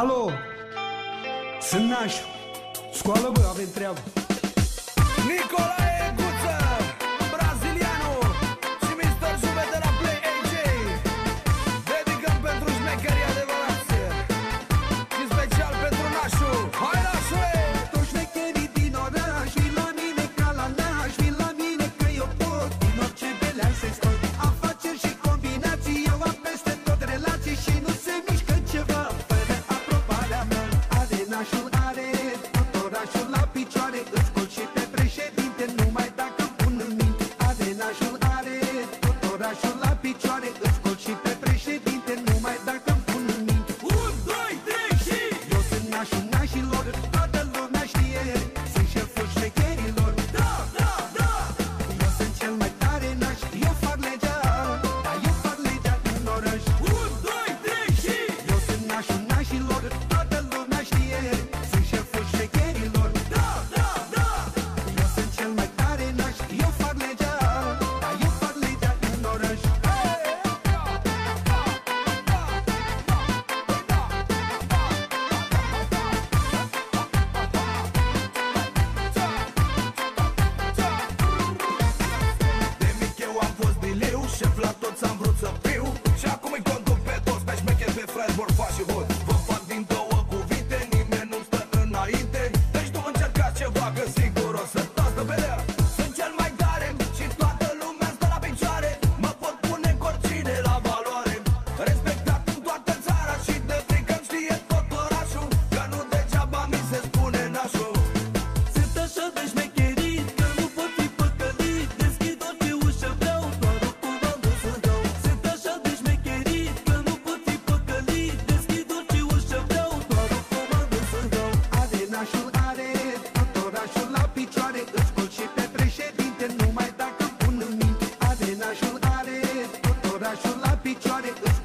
Alo! Sunt nașu! Scoală, bă, avem treabă! Nicola Numai dacă pun în minte Adenașul are tot orașul la picioare Îți